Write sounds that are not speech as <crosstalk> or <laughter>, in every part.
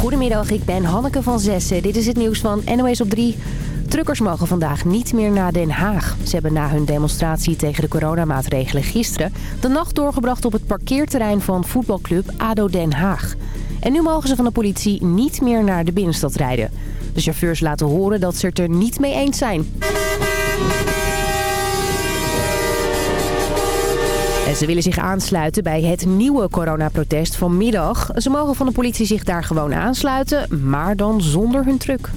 Goedemiddag, ik ben Hanneke van Zessen. Dit is het nieuws van NOS op 3. Truckers mogen vandaag niet meer naar Den Haag. Ze hebben na hun demonstratie tegen de coronamaatregelen gisteren... de nacht doorgebracht op het parkeerterrein van voetbalclub ADO Den Haag. En nu mogen ze van de politie niet meer naar de binnenstad rijden. De chauffeurs laten horen dat ze het er niet mee eens zijn. En ze willen zich aansluiten bij het nieuwe coronaprotest vanmiddag. Ze mogen van de politie zich daar gewoon aansluiten, maar dan zonder hun truck.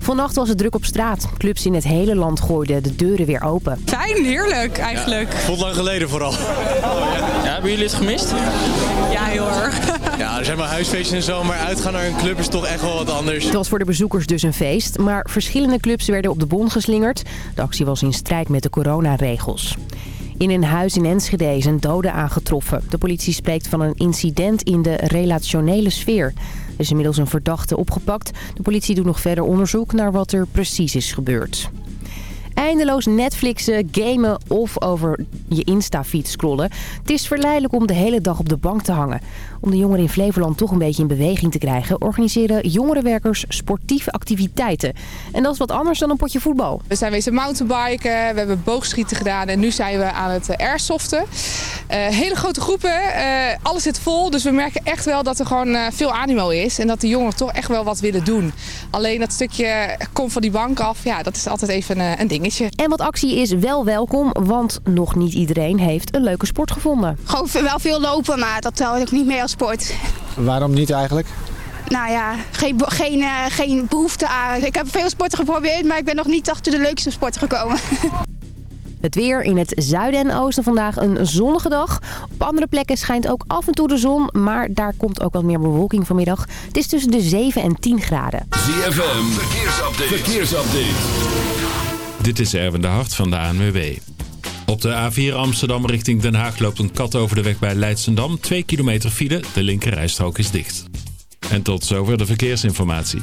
Vannacht was het druk op straat. Clubs in het hele land gooiden de deuren weer open. Fijn, heerlijk eigenlijk. Voelt lang geleden vooral. Ja, hebben jullie het gemist? Ja, heel erg. Ja, er zijn maar huisfeestjes en zo, maar uitgaan naar een club is toch echt wel wat anders. Het was voor de bezoekers dus een feest, maar verschillende clubs werden op de bon geslingerd. De actie was in strijd met de coronaregels. In een huis in Enschede is een dode aangetroffen. De politie spreekt van een incident in de relationele sfeer. Er is inmiddels een verdachte opgepakt. De politie doet nog verder onderzoek naar wat er precies is gebeurd. Eindeloos Netflixen, gamen of over je Insta-feed scrollen. Het is verleidelijk om de hele dag op de bank te hangen. Om de jongeren in Flevoland toch een beetje in beweging te krijgen... organiseren jongerenwerkers sportieve activiteiten. En dat is wat anders dan een potje voetbal. We zijn wezen mountainbiken, we hebben boogschieten gedaan en nu zijn we aan het eh, airsoften. Uh, hele grote groepen, uh, alles zit vol. Dus we merken echt wel dat er gewoon veel animo is. En dat de jongeren toch echt wel wat willen doen. Alleen dat stukje kom van die bank af, ja, dat is altijd even een, een En wat actie is wel welkom, want nog niet iedereen heeft een leuke sport gevonden. Gewoon wel veel lopen, maar dat tel ik niet mee als sport. Waarom niet eigenlijk? Nou ja, geen, geen, uh, geen behoefte aan. Ik heb veel sporten geprobeerd, maar ik ben nog niet achter de leukste sporten gekomen. <laughs> Het weer in het zuiden en oosten vandaag een zonnige dag. Op andere plekken schijnt ook af en toe de zon, maar daar komt ook wat meer bewolking vanmiddag. Het is tussen de 7 en 10 graden. ZFM, verkeersupdate. verkeersupdate. Dit is Erwin de Hart van de ANWB. Op de A4 Amsterdam richting Den Haag loopt een kat over de weg bij Leidsendam. 2 kilometer file, de linkerrijstrook is dicht. En tot zover de verkeersinformatie.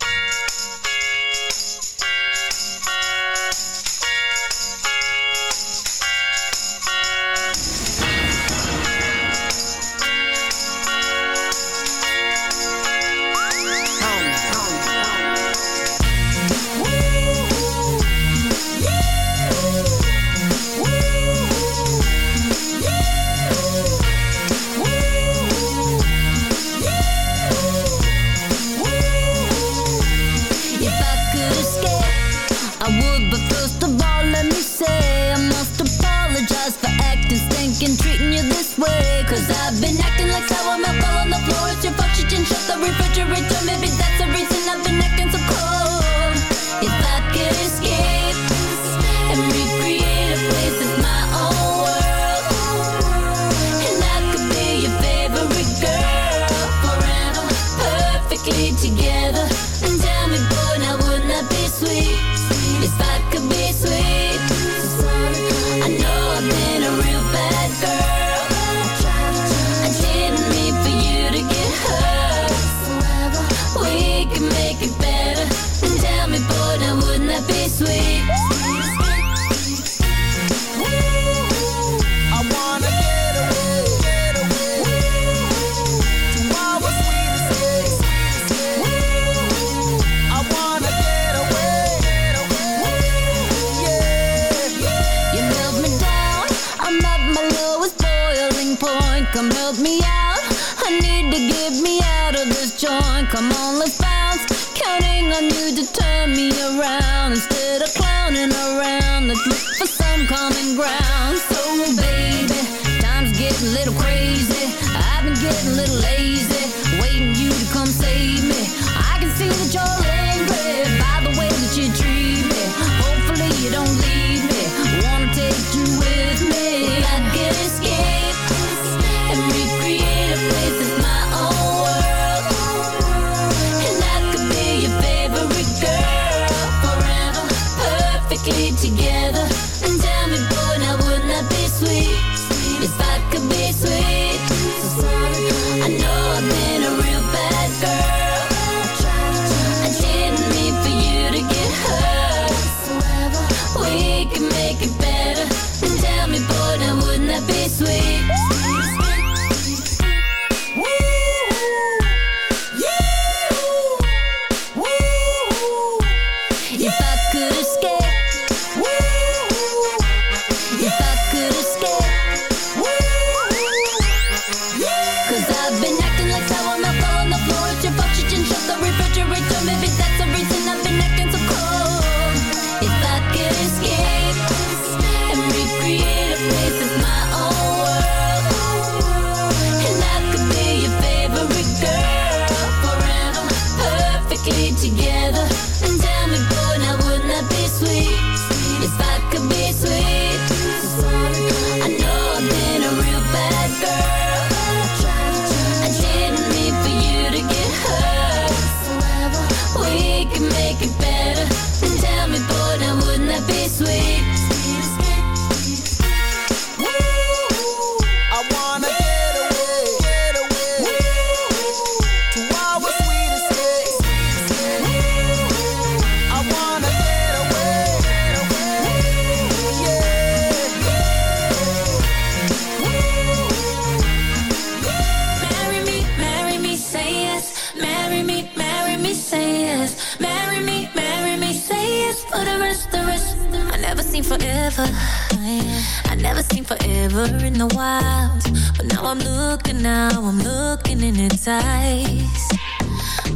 I'm looking now, I'm looking in its eyes.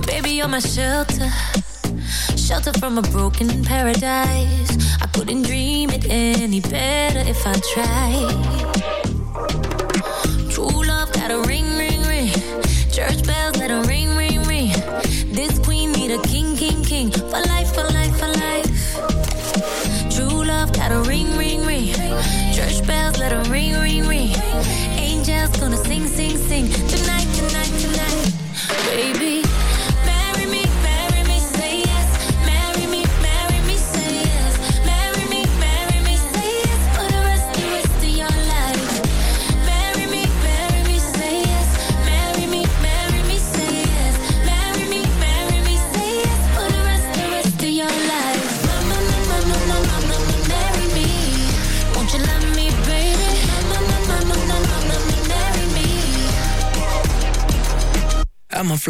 Baby, you're my shelter, shelter from a broken paradise. I couldn't dream it any better if I tried. True love got a ring, ring, ring. Church bells let a ring, ring, ring. This queen need a king, king, king. For life, for life, for life. True love got a ring, ring, ring. Church bells let a ring, ring, ring. Just gonna sing, sing, sing tonight, tonight, tonight, baby.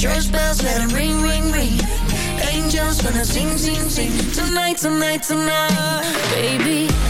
Church bells, let them ring, ring, ring. Angels gonna sing, sing, sing. Tonight, tonight, tonight, baby.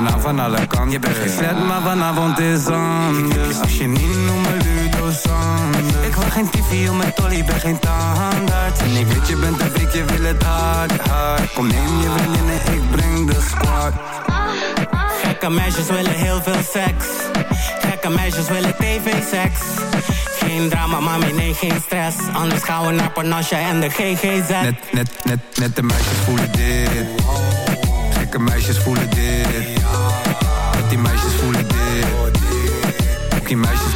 mijn naam van alle kanten. Je bent geen vet, maar vanavond is anders. Als je niet noemt me Ludo Sanders. Ik wil geen tv om mijn tolly, ben geen tandarts. En ik weet je bent een je wil het hard, hard. Kom neem je vriendinnen, ik breng de squad. Gekke meisjes willen heel veel seks. Gekke meisjes willen tv-seks. Geen drama, mami, nee, geen stress. Anders gaan we naar Panasja en de GGZ. Net, net, net, net de meisjes voelen dit. Gekke meisjes voelen dit. Die meisjes voelen dit. Ook die meisjes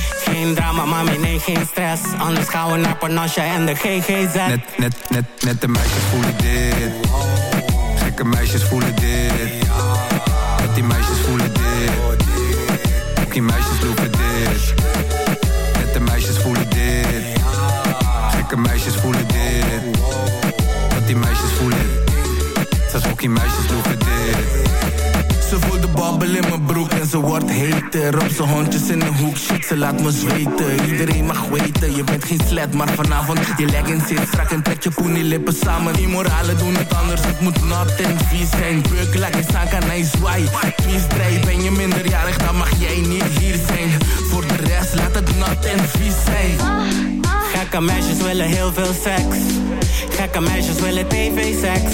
Geen drama, mami, nee, geen stress. Anders gaan we naar Panasja en de GGZ. Net, net, net, net de meisjes voelen dit. Gekke meisjes voelen dit. Dat die meisjes voelen dit. Ook die meisjes lopen dit. Net de meisjes voelen dit. Gekke meisjes voelen dit. Dat die meisjes voelen. Zelfs die meisjes in mijn broek en ze wordt heter Op zijn hondjes in de hoek, shit, ze laat me zweten. Iedereen mag weten, je bent geen slet Maar vanavond, je leggings zit strak en trek je poenie lippen samen. Die moralen doen het anders, het moet nat en vies zijn. Beuk, laat je staan, kan hij zwaai. Kies draai, ben je minderjarig, dan mag jij niet hier zijn. Voor de rest, laat het nat en vies zijn. Gekke meisjes willen heel veel seks. Gekke meisjes willen tv-seks.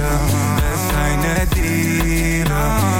kieren, we zijn net dieren.